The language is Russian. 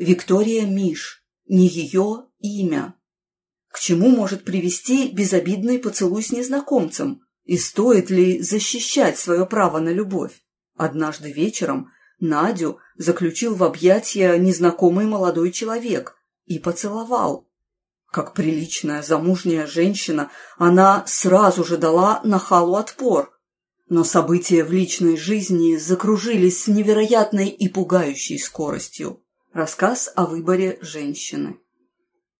Виктория Миш, не ее имя. К чему может привести безобидный поцелуй с незнакомцем? И стоит ли защищать свое право на любовь? Однажды вечером Надю заключил в объятия незнакомый молодой человек и поцеловал. Как приличная замужняя женщина, она сразу же дала нахалу отпор. Но события в личной жизни закружились с невероятной и пугающей скоростью. Рассказ о выборе женщины.